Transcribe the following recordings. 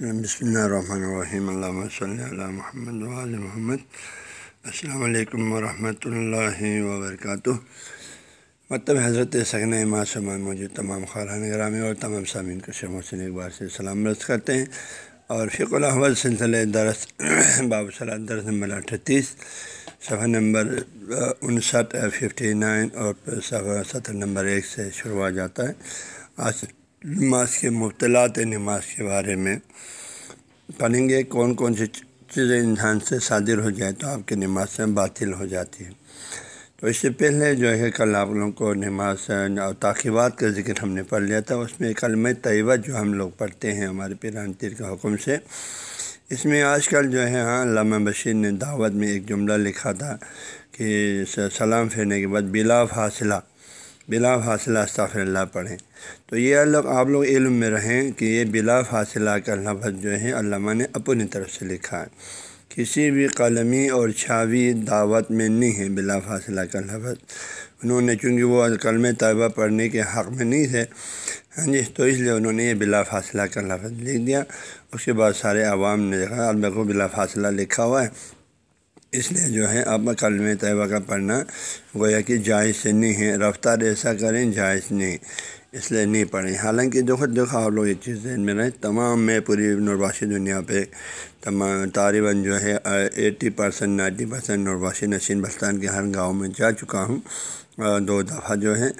بسم اللہ الرحمن الرحیم اللہ صلی اللہ محمد وعلی محمد السلام علیکم ورحمۃ اللہ وبرکاتہ مطلب حضرت سگن معصومان موجود تمام خاران گرامی اور تمام سامعین کو شم حسین ایک بار سے سلام رس کرتے ہیں اور فق الحمد سلسلہ درس باب صلاح درس نمبر اٹھتیس، صفحہ نمبر انسٹھ ففٹی نائن اور صفحہ ستر نمبر ایک سے شروع ہو جاتا ہے۔ آج نماز کے مبتلاط نماز کے بارے میں۔ پڑھیں گے کون کون سی چیزیں انسان سے صادر ہو جائے تو آپ کی نماز سے باطل ہو جاتی ہے۔ تو اس سے پہلے جو ہے کل آپ لوگوں کو نماز اور تاخیبات کا ذکر ہم نے پڑھ لیا تھا، اس میں کلم طیبہ جو ہم لوگ پڑھتے ہیں ہمارے پیران تیر کے حکم سے۔ اس میں آج کل جو ہے ہاں علامہ بشیر نے دعوت میں ایک جملہ لکھا تھا کہ سلام پھیرنے کے بعد بلا فاصلہ۔ بلا فاصلہ استغفر اللہ پڑھیں۔ تو یہ لوگ آپ لوگ علم میں رہیں کہ یہ بلا فاصلہ کا لفظ جو ہے علامہ نے اپنی طرف سے لکھا ہے۔ کسی بھی قلمی اور چھاوی دعوت میں نہیں ہے بلا فاصلہ کا لفظ۔ انہوں نے چونکہ وہ کلم طیبہ پڑھنے کے حق میں نہیں تھے ہاں جی تو اس لیے انہوں نے یہ بلا فاصلہ کا لفظ لکھ دیا۔ اس کے بعد سارے عوام نے دیکھا البہ بلا فاصلہ لکھا ہوا ہے۔ اس لیے جو ہے اب کلم طیبہ کا پڑھنا گویا کہ جائز سے نہیں ہے، رفتار ایسا کریں جائز نہیں، اس لیے نہیں پڑھیں۔ حالانکہ دیکھو دیکھو آپ لوگ یہ چیز ذہن میں رہیں تمام میں پوری نرباشی دنیا پہ تمام طالباً جو ہے ایٹی پرسینٹ نائنٹی پرسینٹ نرباشی نشین بستان کے ہر گاؤں میں جا چکا ہوں۔ دو دفعہ جو ہے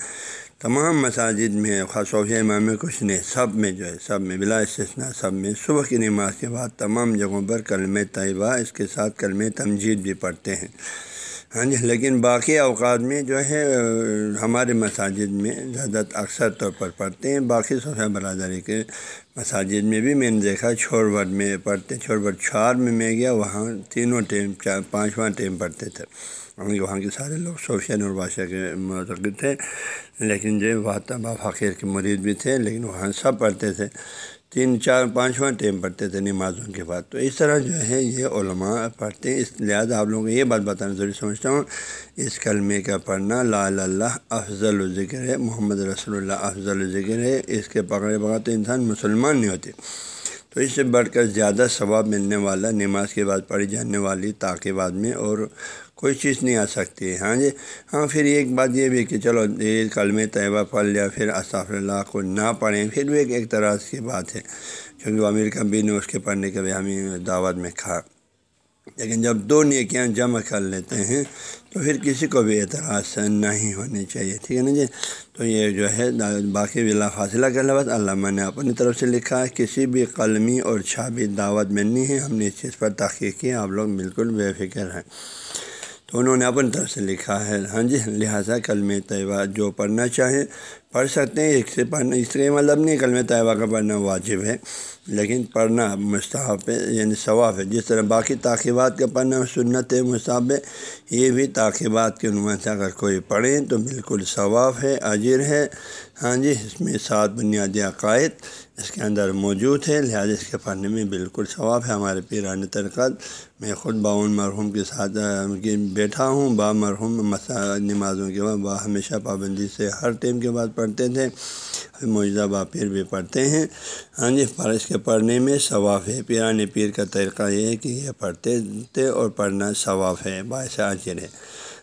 تمام مساجد میں خصوصی امام کچھ نہیں، سب میں جو ہے، سب میں بلا استثنا سب میں صبح کی نماز کے بعد تمام جگہوں پر کلم طیبہ، اس کے ساتھ کلم تمجید بھی پڑھتے ہیں۔ ہاں جی لیکن باقی اوقات میں جو ہے، ہمارے مساجد میں زیادہ اکثر طور پر پڑھتے ہیں۔ باقی صوفیہ برادری کے مساجد میں بھی میں نے دیکھا چھوڑ ورڈ میں پڑھتے چھوڑ ورڈ چھار میں میں گیا، وہاں تینوں ٹیم، چار، پانچواں ٹیم پڑھتے تھے۔ وہاں کے سارے لوگ صوفیہ نور بادشاہ کے معتقد تھے، لیکن جو وہاں فقیر کے مرید بھی تھے، لیکن وہاں سب پڑھتے تھے۔ تین، چار، پانچواں ٹائم پڑھتے تھے نمازوں کے بعد۔ تو اس طرح جو ہے یہ علماء پڑھتے ہیں۔ اس لہٰذا آپ لوگوں کو یہ بات بتانا ضروری سمجھتا ہوں، اس کلمے کا پڑھنا لا اللہ افضل الذکر ہے، محمد رسول اللہ افضل الذکر ہے۔ اس کے پکڑے بغیر تو انسان مسلمان نہیں ہوتے۔ تو اس سے بڑھ کر زیادہ ثواب ملنے والا، نماز کے بعد پڑھی جانے والی، تاکہ میں اور کوئی چیز نہیں آ سکتی۔ ہاں جی؟ ہاں پھر ایک بات یہ بھی کہ چلو یہ کلم طیبہ پڑھ لیا، پھر اصطاف اللہ کو نہ پڑھیں، پھر بھی ایک ایک طرح کی بات ہے۔ کیونکہ وہ امیر کبھی نے اس کے پڑھنے کے بھی ہمیں دعوت میں کھا لیکن جب دو نیکیاں جمع کر لیتے ہیں، تو پھر کسی کو بھی اعتراض نہیں ہونی چاہیے، ٹھیک ہے نا جی؟ تو یہ جو ہے، باقی بلا فاصلہ کے لفظ علامہ نے اپنی طرف سے لکھا ہے، کسی بھی قلمی اور چھابی دعوت میں نہیں ہے۔ ہم نے اس چیز پر تحقیق کی، آپ لوگ بالکل بے فکر ہیں۔ تو انہوں نے اپنی طرف سے لکھا ہے ہاں جی لہٰذا کلم طیبہ جو پڑھنا چاہیں، پڑھ سکتے ہیں، ایک سے پڑھنا، اس کے مطلب نہیں کلم طیبہ کا پڑھنا واجب ہے، لیکن پڑھنا مستحب ہے یعنی ثواف ہے۔ جس طرح باقی تاخیبات کا پڑھنا سنت ہے مصحب ہے، یہ بھی تاخیبات کے عنوان سے اگر کوئی پڑھیں تو بالکل ثواف ہے، اجر ہے۔ ہاں جی اس میں سات بنیادی عقائد اس کے اندر موجود ہے، لہٰذا اس کے پڑھنے میں بالکل ثواب ہے۔ ہمارے پیران ترکت میں خود باون مرحوم کے ساتھ بیٹھا ہوں۔ با مرحوم مسا، نمازوں کے بعد، با ہمیشہ پابندی سے ہر ٹائم کے بعد پڑھتے تھے۔ موجودہ با پیر بھی پڑھتے ہیں۔ ہاں جی پر اس کے پڑھنے میں ثواف ہے۔ پیران پیر کا طریقہ یہ ہے کہ یہ پڑھتے تھے اور پڑھنا ثواف ہے، باعث عاجر ہے۔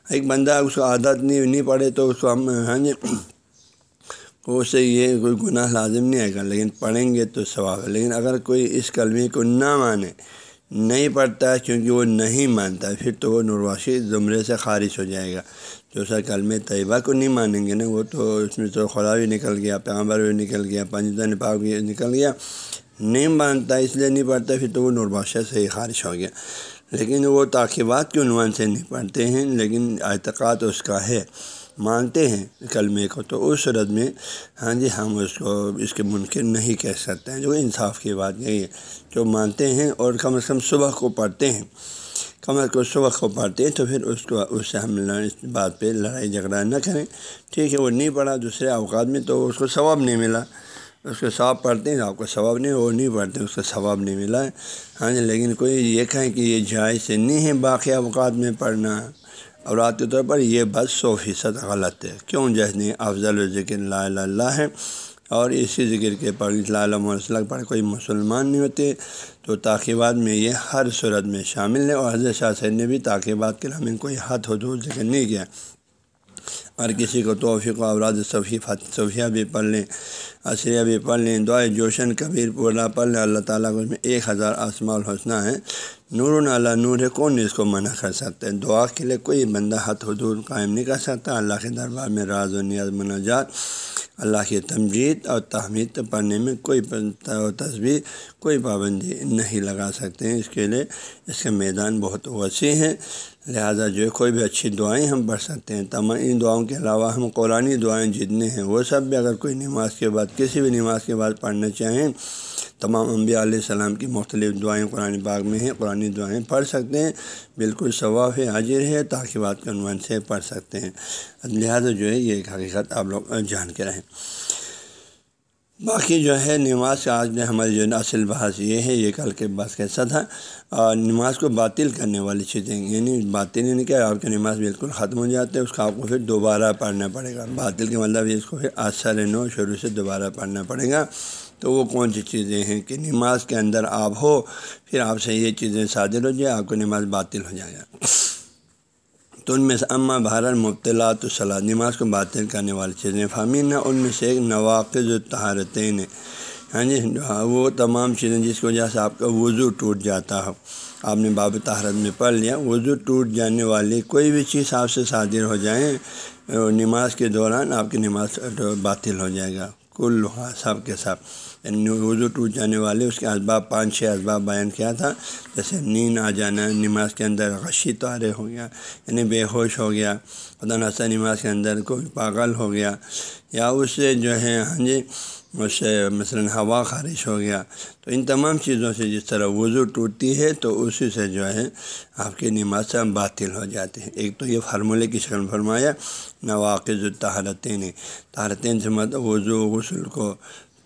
ایک بندہ اس کو عادت نہیں نہیں پڑھے تو اس کو ہم ہاں جی اس سے یہ کوئی گناہ لازم نہیں آئے گا، لیکن پڑھیں گے تو ثواب ہے۔ لیکن اگر کوئی اس کلمے کو نہ مانے، نہیں پڑھتا ہے کیونکہ وہ نہیں مانتا ہے پھر تو وہ نرواشی زمرے سے خارج ہو جائے گا۔ جو سا کلم طیبہ کو نہیں مانیں گے نا، وہ تو اس میں تو خدا بھی نکل گیا، پیغمبر بھی نکل گیا پنجن پاک بھی نکل گیا۔ نہیں مانتا، اس لیے نہیں پڑھتا، پھر تو وہ نرباشہ سے ہی خارج ہو گیا۔ لیکن وہ تاخیبات کے عنوان سے نہیں پڑھتے ہیں، لیکن اعتقاد اس کا ہے۔ مانتے ہیں کلمے کو، تو اس صورت میں ہاں جی ہم اس کو، اس کے منکر نہیں کہہ سکتے ہیں، جو انصاف کی بات یہی ہے، جو مانتے ہیں اور کم از کم صبح کو پڑھتے ہیں۔ کم از کم صبح کو پڑھتے ہیں، تو پھر اس کو، اس سے ہم اس بات پہ لڑائی جھگڑا نہ کریں۔ ٹھیک ہے، وہ نہیں پڑھا دوسرے اوقات میں، تو اس کو ثواب نہیں ملا۔ اس کو ثواب پڑھتے ہیں، آپ کو ثواب نہیں، وہ نہیں پڑھتے، اس کو ثواب نہیں ملا۔ ہے ہاں جی لیکن کوئی یہ کہیں کہ یہ جائز سے نہیں ہے باقی اوقات میں پڑھنا۔ اور رات طور پر یہ بات سو فیصد غلط ہے۔ کیوں؟ جیسے افضل ذکر لا اللہ ہے اور اسی ذکر کے پڑھ علیہ وسلم پر کوئی مسلمان نہیں ہوتے، تو تاخیبات میں یہ ہر صورت میں شامل ہے۔ اور حضرت شاہ سید نے بھی تاخیبات کے نام کوئی حد حدود ذکر نہیں کیا۔ اور کسی کو توفیق و اوراد صفی صفیہ بھی پڑھ لیں۔ عصریہ بھی پڑھ لیں، دعائے جوشن، کبیر، پورا پڑھ لیں، اللہ تعالیٰ کو اس میں ایک ہزار آسما الحسنہ ہے نور اللہ نور ہے کون اس کو منع کر سکتے ہیں؟ دعا کے لیے کوئی بندہ حد حدود قائم نہیں کر سکتا۔ اللہ کے دربار میں راز و نیاز مناجات، اللہ کی تمجید اور تحمید پڑھنے میں کوئی تصویر، کوئی پابندی نہیں لگا سکتے ہیں۔ اس کے لیے اس کا میدان بہت وسیع ہے لہٰذا جو ہے کوئی بھی اچھی دعائیں ہم پڑھ سکتے ہیں، تمام ان دعاؤں کے علاوہ ہم قرآن دعائیں جتنے ہیں، وہ سب بھی اگر کوئی نماز کے بعد، کسی بھی نماز کے بعد پڑھنا چاہیں، تمام انبیاء علیہ السلام کی مختلف دعائیں قرآن باغ میں ہیں قرآن دعائیں پڑھ سکتے ہیں۔ بالکل ثواف حاضر ہے، تاکہ بات کے عنوان سے پڑھ سکتے ہیں۔ لہٰذا جو ہے، یہ ایک حقیقت آپ لوگ جان کے رہیں۔ باقی جو ہے نماز کا آج نے ہماری جو اصل بحث یہ ہے، یہ کل کے بس کیسا تھا اور نماز کو باطل کرنے والی چیزیں یعنی باطل یعنی کہ آپ کی نماز بالکل ختم ہو جاتے ہے، اس کا آپ کو پھر دوبارہ پڑھنا پڑے گا۔ باطل کے مطلب اس کو پھر اثر نو شروع سے دوبارہ پڑھنا پڑے گا۔ تو وہ کون سی چیزیں ہیں کہ نماز کے اندر آپ ہو، پھر آپ سے یہ چیزیں صادر ہو جائے آپ کو نماز باطل ہو جائے گا۔ تو ان میں سے اماں بھارت مبتلاۃ الصلاح نماز کو باطل کرنے والی چیزیں فامین ان میں سے ایک نواقض و تہارتین ہاں جی وہ تمام چیزیں جس کی وجہ سے آپ کا وضو ٹوٹ جاتا ہو۔ آپ نے باب تہارت میں پڑھ لیا، وضو ٹوٹ جانے والی کوئی بھی چیز آپ سے صادر ہو جائیں نماز کے دوران آپ کی نماز باطل ہو جائے گا۔ کل سب کے سب۔ یعنی یعنی وضو ٹوٹ جانے والے، اس کے اسباب، پانچ چھ اسباب بیان کیا تھا۔ جیسے نیند آ جانا، نماز کے اندر غشی تارے ہو گیا یعنی بے ہوش ہو گیا خدا نسا نماز کے اندر کوئی پاگل ہو گیا، یا اس سے جو ہے ہاں جی اس سے مثلاً ہوا خارش ہو گیا۔ تو ان تمام چیزوں سے جس طرح وضو ٹوٹتی ہے، تو اسی سے جو ہے، آپ کی نماز سے باطل ہو جاتے ہیں۔ ایک تو یہ فارمولے کی شکل فرمایا، نواقض الطارتین تارتین سے مطلب وضو، غسل کو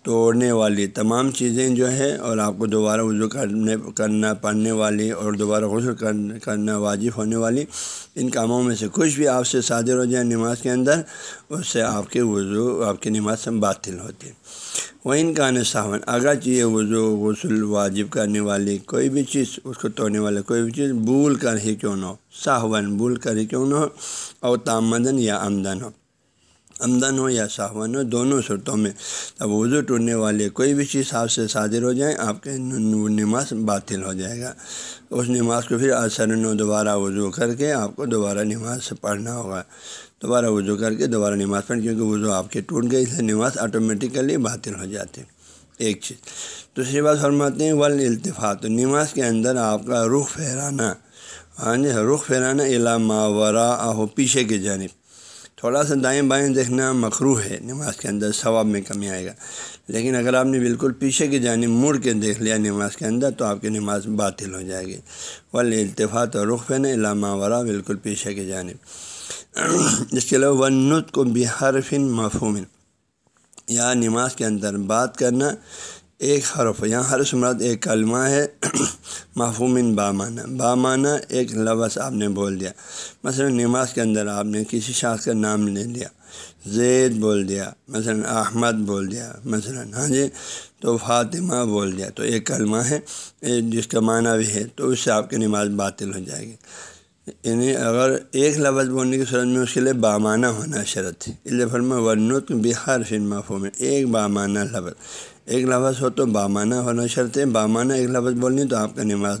توڑنے والی تمام چیزیں جو ہے اور آپ کو دوبارہ وضو کرنے، کرنا، پڑھنے والی اور دوبارہ غسل کرنا واجب ہونے والی ان کاموں میں سے کچھ بھی آپ سے صادر ہو جائے نماز کے اندر، اس سے آپ کے وضو، آپ کی نماز سے باطل ہوتی۔ ہے وہ ان کا نصاون اگر چاہیے وضو، غسل، واجب کرنے والی کوئی بھی چیز، اس کو توڑنے والی کوئی بھی چیز، بھول کر ہی کیوں نہ ہو۔ صاحون بھول کر ہی کیوں نہ ہو اور تامدن یا آمدن ہو۔ آمدن ہو یا صاحون ہو، دونوں صورتوں میں۔ اب وضو ٹوٹنے والے کوئی بھی چیز آپ سے صادر ہو جائیں آپ کے نماز باطل ہو جائے گا۔ اس نماز کو پھر اثر نو دوبارہ وضو کر کے آپ کو دوبارہ نماز سے پڑھنا ہوگا۔ دوبارہ وضو کر کے دوبارہ نماز پڑھ کیونکہ وضو آپ کے ٹوٹ گئی سے نماز آٹومیٹیکلی باطل ہو جاتے ایک چیز۔ دوسری بات فرماتے ہیں ول التفاط نماز کے اندر آپ کا رخ پھیرانا ہاں جی رخ پھیرانا علامہ ورا ہو پیچھے کی جانب۔ تھوڑا سا دائیں بائیں دیکھنا مخرو ہے، نماز کے اندر ثواب میں کمی آئے گا۔ لیکن اگر آپ نے بالکل پیچھے کی جانب مڑ کے دیکھ لیا نماز کے اندر، تو آپ کی نماز باطل ہو جائے گی۔ ول التفاط اور رخ پہنے علامہ ورا بالکل پیچھے کی جانب۔ اس کے علاوہ ونت کو بحرفن مفہوم۔ یا نماز کے اندر بات کرنا ایک حرف، یہاں ہر سمرت ایک کلمہ ہے محفومن بامانہ بامانہ ایک لفظ آپ نے بول دیا۔ مثلا نماز کے اندر آپ نے کسی شخص کا نام لے لیا، زید بول دیا، مثلا احمد بول دیا، مثلا ہاں جی تو فاطمہ بول دیا، تو ایک کلمہ ہے جس کا معنی بھی ہے، تو اس سے آپ کی نماز باطل ہو جائے گی۔ یعنی اگر ایک لفظ بولنے کی صورت میں اس کے لیے بامانہ ہونا شرط ہے، اس لیے فرما ورنت بہار فن مفہوم ایک بامانہ لفظ۔ ایک لفظ ہو تو بامانہ ہونا شرط ہے۔ بامانہ ایک لفظ بولنی تو آپ کا نماز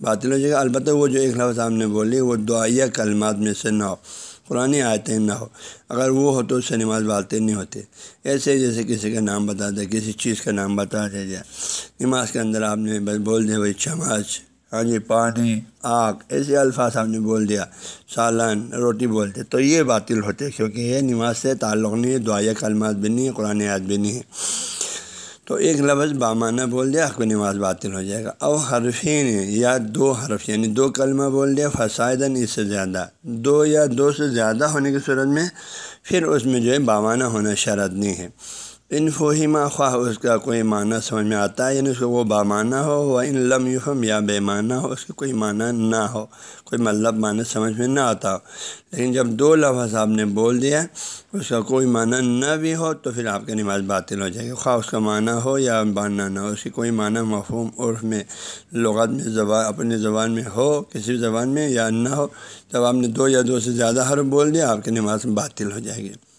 باطل ہو جائے گا۔ البتہ وہ جو ایک لفظ آپ نے بولی وہ دعائیہ کلمات میں سے نہ ہو۔ قرآن آیتیں نہ ہو۔ اگر وہ ہو تو اس سے نماز باطل نہیں ہوتے ایسے جیسے کسی کا نام بتا دے، کسی چیز کا نام بتا دیا جائے نماز کے اندر آپ نے بس بول دیا، بھائی چمچ ہاں جی پانی، آگ، ایسے الفاظ آپ نے بول دیا، سالن، روٹی بولتے، تو یہ باطل ہوتے۔ کیونکہ یہ نماز سے تعلق نہیں ہے، دعائیہ کلمات بھی نہیں ہے قرآن آیت بھی نہیں ہے۔ تو ایک لفظ بامانہ بول دیا حق کو نماز باطل ہو جائے گا۔ او حرفین یا دو حرف یعنی دو کلمہ بول دیا فسائدن اس سے زیادہ۔ دو یا دو سے زیادہ ہونے کی صورت میں پھر اس میں جو ہے بامانہ ہونا شرط نہیں ہے۔ ان فہیمہ خواہ اس کا کوئی معنی سمجھ میں آتا ہے یعنی اس کو وہ بامانہ ہو، وہ ان لم یفم یا بے معنی ہو، اس کا کوئی معنی نہ ہو، کوئی مطلب معنی سمجھ میں نہ آتا۔ ہو لیکن جب دو لفظ آپ نے بول دیا، اس کا کوئی معنی نہ بھی ہو تو پھر آپ کی نماز باطل ہو جائے گی۔ خواہ اس کا معنی ہو یا معنی نہ ہو، اس کی کوئی معنی مفہوم عرف میں، لغت میں، زبان، اپنی زبان میں ہو، کسی زبان میں یا نہ ہو، جب آپ نے دو یا دو سے زیادہ حرف بول دیا، آپ کی نماز باطل ہو جائے گی۔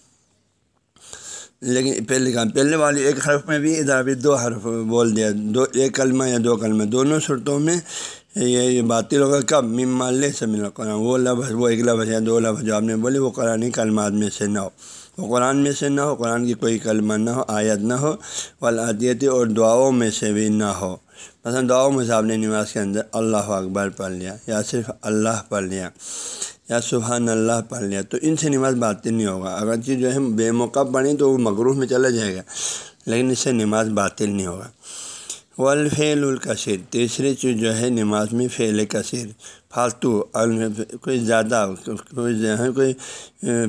لیکن پہلے کہا پہلے والی ایک حرف میں بھی ادھر بھی دو حرف بول دیا، دو، ایک کلمہ یا دو کلمہ، دونوں صورتوں میں یہ باطل ہوگا۔ کب؟ مم سے ملا قرآن وہ لفظ، وہ ایک لفظ یا دو لفظ جو آپ نے بولے، وہ قرآن کلمات میں سے نہ ہو۔ وہ قرآن میں سے نہ ہو، قرآن کی کوئی کلمہ نہ ہو، آیت نہ ہو والعدیتی اور دعاؤں میں سے بھی نہ ہو۔ مثلاً دعاؤں میں سے آپ نے نماز کے اندر اللہ اکبر پڑھ لیا یا صرف اللہ پڑھ لیا۔ یا سبحان اللہ پڑھ لیا، تو ان سے نماز باطل نہیں ہوگا۔ اگرچہ جو ہے بے موقع پڑھیں تو وہ مغروح میں چلا جائے گا، لیکن اس سے نماز باطل نہیں ہوگا۔ والفعل الکثیر۔ تیسری چیز جو ہے، نماز میں فعل کثیر۔ فالتو۔ کوئی زیادہ، کوئی کوئی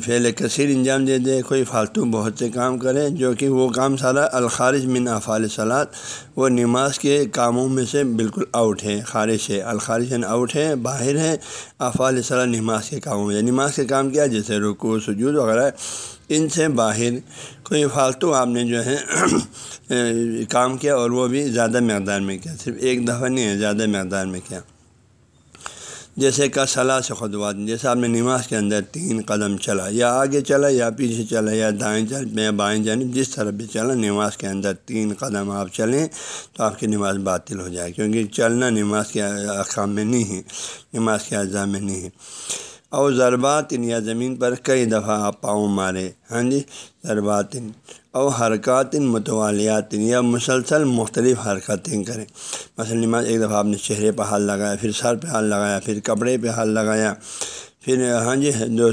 فعل کثیر انجام دے دے، کوئی فالتو بہت سے کام کرے، جو کہ وہ کام سارا الخارج من افعال صلاحت وہ نماز کے کاموں میں سے بالکل آؤٹ ہے، خارج ہے۔ الخارج یعنی آؤٹ ہے، باہر ہے، افعال صلاح نماز کے کاموں میں۔ یعنی نماز کے کام کیا، جیسے رکو سجود وغیرہ، ان سے باہر کوئی فالتو آپ نے جو ہے کام کیا اور وہ بھی زیادہ مقدار میں کیا، صرف ایک دفعہ نہیں ہے، زیادہ مقدار میں کیا۔ جیسے کا صلاح سے خطوات جیسے آپ نے نماز کے اندر تین قدم چلا، یا آگے چلا، یا پیچھے چلا، یا دائیں چل یا بائیں جانب، جس طرح بھی چلا، نماز کے اندر تین قدم آپ چلیں تو آپ کی نماز باطل ہو جائے، کیونکہ چلنا نماز کے اقام میں نہیں ہے، نماز کے اعضاء میں نہیں ہے۔ اور ضربات یا زمین پر کئی دفعہ آپ پاؤں مارے ہاں جی؟ ضربات اور حرکات متوالیات یا مسلسل مختلف حرکتیں کریں۔ مثلا نماز ایک دفعہ آپ نے چہرے پہ ہاتھ لگایا، پھر سر پہ ہاتھ لگایا، پھر کپڑے پہ ہاتھ لگایا، پھر ہاں جی جو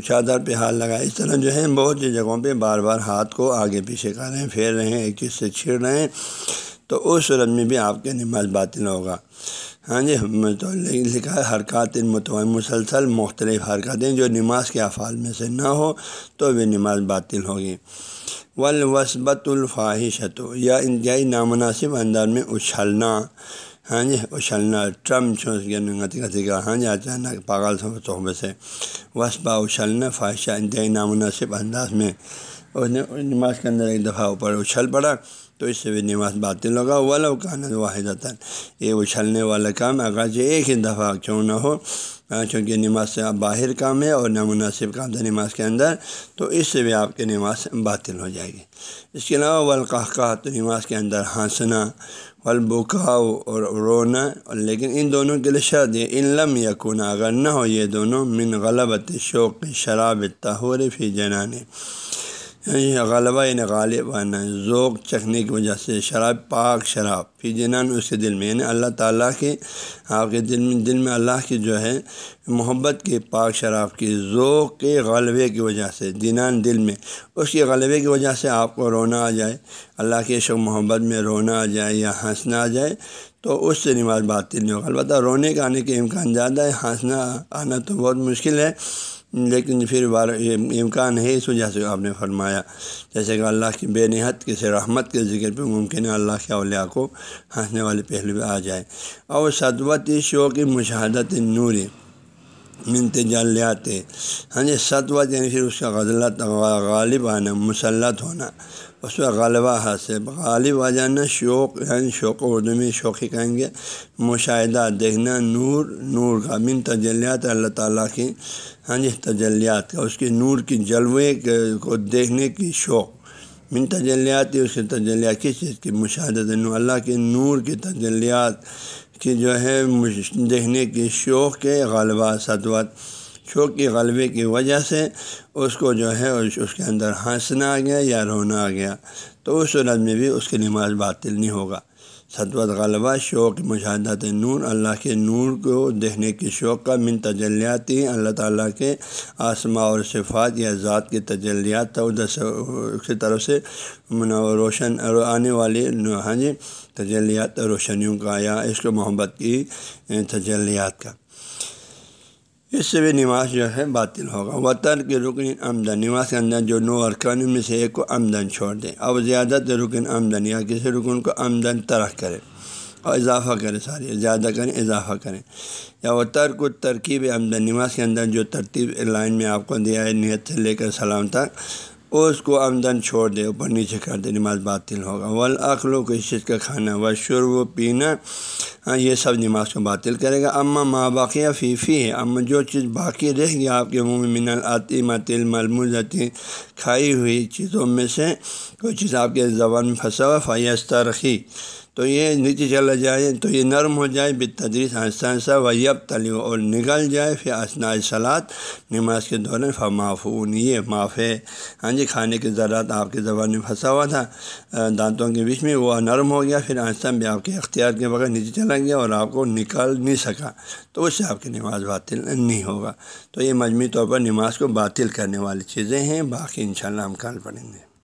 چادر پہ ہاتھ لگایا۔ اس طرح جو ہے بہت سی جگہوں پہ بار بار ہاتھ کو آگے پیچھے کر رہے ہیں، پھیر رہے ہیں، ایک چیز سے چھڑ رہے ہیں۔ تو اس صورت میں بھی آپ کے نماز باطل ہوگا۔ ہاں جی تو لکھا ہے حرکات متوع مسلسل، مختلف حرکتیں جو نماز کے افعال میں سے نہ ہو تو بھی نماز باطل ہوگی۔ ولوسبت الفاحشت یا انتہائی نامناسب انداز میں اچھلنا۔ ہاں جی اچھلنا، ٹرم چھوس گیا ہاں جی اچانک پاگل صحبت سے۔ وسبا اچھلنا فواہشہ انتہائی نامناسب انداز میں۔ اس نے نماز کے اندر ایک دفعہ اوپر اچھل پڑا۔ تو اس سے بھی نماز باطل ہوگا، ولو کان واحد یہ اچھلنے والا کام، اگرچہ ایک ہی دفعہ کیوں نہ ہو، چونکہ نماز سے باہر کام ہے اور نامناسب کام تھا نماز کے اندر، تو اس سے بھی آپ کی نماز باطل ہو جائے گی۔ اس کے علاوہ ولقاہ تو نماز کے اندر ہنسنا ولبکاؤ اور رونا، لیکن ان دونوں کے لیے شرط یہ علم یقون اگر نہ ہو یہ دونوں، من غلبت شوق شراب تہور فی جنانے یعنی غلبہ یعنی غالب آنا، ذوق چکھنے کی وجہ سے، شراب، پاک شراب۔ پھر جنان اس کے دل میں یعنی اللہ تعالیٰ کے، آپ کے دل میں دل میں اللہ کی جو ہے، محبت کے، پاک شراب کی، ذوق کے غلبے کی وجہ سے، جنان دل میں۔ اس کے غلبے کی وجہ سے آپ کو رونا آ جائے، اللہ کے شوق محبت میں رونا آ جائے یا ہنسنا آ جائے، تو اس سے نماز باطل نہیں ہوگا۔ البتہ رونے کا آنے کے امکان زیادہ ہے، ہنسنا آنا تو بہت مشکل ہے۔ لیکن پھر امکان ہے اس وجہ سے آپ نے فرمایا۔ جیسے کہ اللہ کی بے نہت کسی رحمت کے ذکر پہ ممکن ہے اللہ کے اولیاء کو ہنسنے والے پہلو پہ آ جائے۔ اور صدوت شو کی مشاہدت نور منت ہاں جی سطوت یعنی پھر اس کا غزلت غالب آنا، مسلط ہونا۔ اس میں غالبہ حاصل غالب آ جانا شوق یعنی شوق اردو میں شوقی کہیں گے مشاہدہ دیکھنا نور نور کا من تجلیات اللہ تعالیٰ کی ہاں جی تجلیات کا اس کے نور کی جلوے کو دیکھنے کی شوق من تجلیات اس کی تجلیات کس چیز کی مشاہدت اللہ کے نور کی تجلیات کی جو ہے دیکھنے کی شوق کے غالبہ سطوت شوق کے غلبے کی وجہ سے اس کو جو ہے اس کے اندر ہنسنا آ گیا یا رونا آ گیا، تو اس صورت میں بھی اس کی نماز باطل نہیں ہوگا۔ صدوت غلبہ، شوق مشاہدت نور، اللہ کے نور کو دیکھنے کی شوق کا من تجلیات ہی اللہ تعالیٰ کے آسما اور صفات یا ذات کی تجلیات کی طرف سے روشن آنے والی ہاں جی تجلیات روشنیوں کا یا عشق محبت کی تجلیات کا۔ اس سے بھی نماز جو ہے باطل ہوگا۔ وطر کے رکن آمدن، نماز کے اندر جو نو ارکان میں سے ایک کو آمدن چھوڑ دیں۔ اب زیادہ تر رکن آمدن یا کسی رکن کو آمدن طرح کرے اور اضافہ کرے ساری، زیادہ کریں، اضافہ کریں۔ یا وہ ترک کو ترکیب آمدن، نماز کے اندر جو ترتیب لائن میں آپ کو دیا ہے، نیت سے لے کر سلام تک۔ وہ اس کو آمدن چھوڑ دے، اوپر نیچے کر دے، نماز باطل ہوگا۔ ولاخلو کو اس چیز کا کھانا و شرب و پینا ہاں یہ سب نماز کو باطل کرے گا۔ اما ماں باقیہ فیفی ہے۔ اما جو چیز باقی رہ گیا آپ کے منہ میں، من العطی متل ملموزتی کھائی ہوئی چیزوں میں سے کوئی چیز آپ کے زبان میں پھنسا ہوا فیصہ رکھی تو یہ نیچے چلا جائے، تو یہ نرم ہو جائے، بے تدریس آہستہ آہستہ و یب تلی اور نکل جائے، پھر اسنا سلاد، نماز کے دوران فمافون یہ معاف ہے۔ ہاں جی کھانے کے ذرات آپ کے زبان میں پھنسا ہوا تھا دانتوں کے بیچ میں، وہ نرم ہو گیا، پھر آہستہ بھی آپ کے اختیار کے بغیر نیچے چلا گیا اور آپ کو نکل نہیں سکا، تو اس سے آپ کی نماز باطل نہیں ہوگا۔ تو یہ مجموعی طور پر نماز کو باطل کرنے والی چیزیں ہیں، باقی انشاءاللہ ہم کل پڑھیں گے۔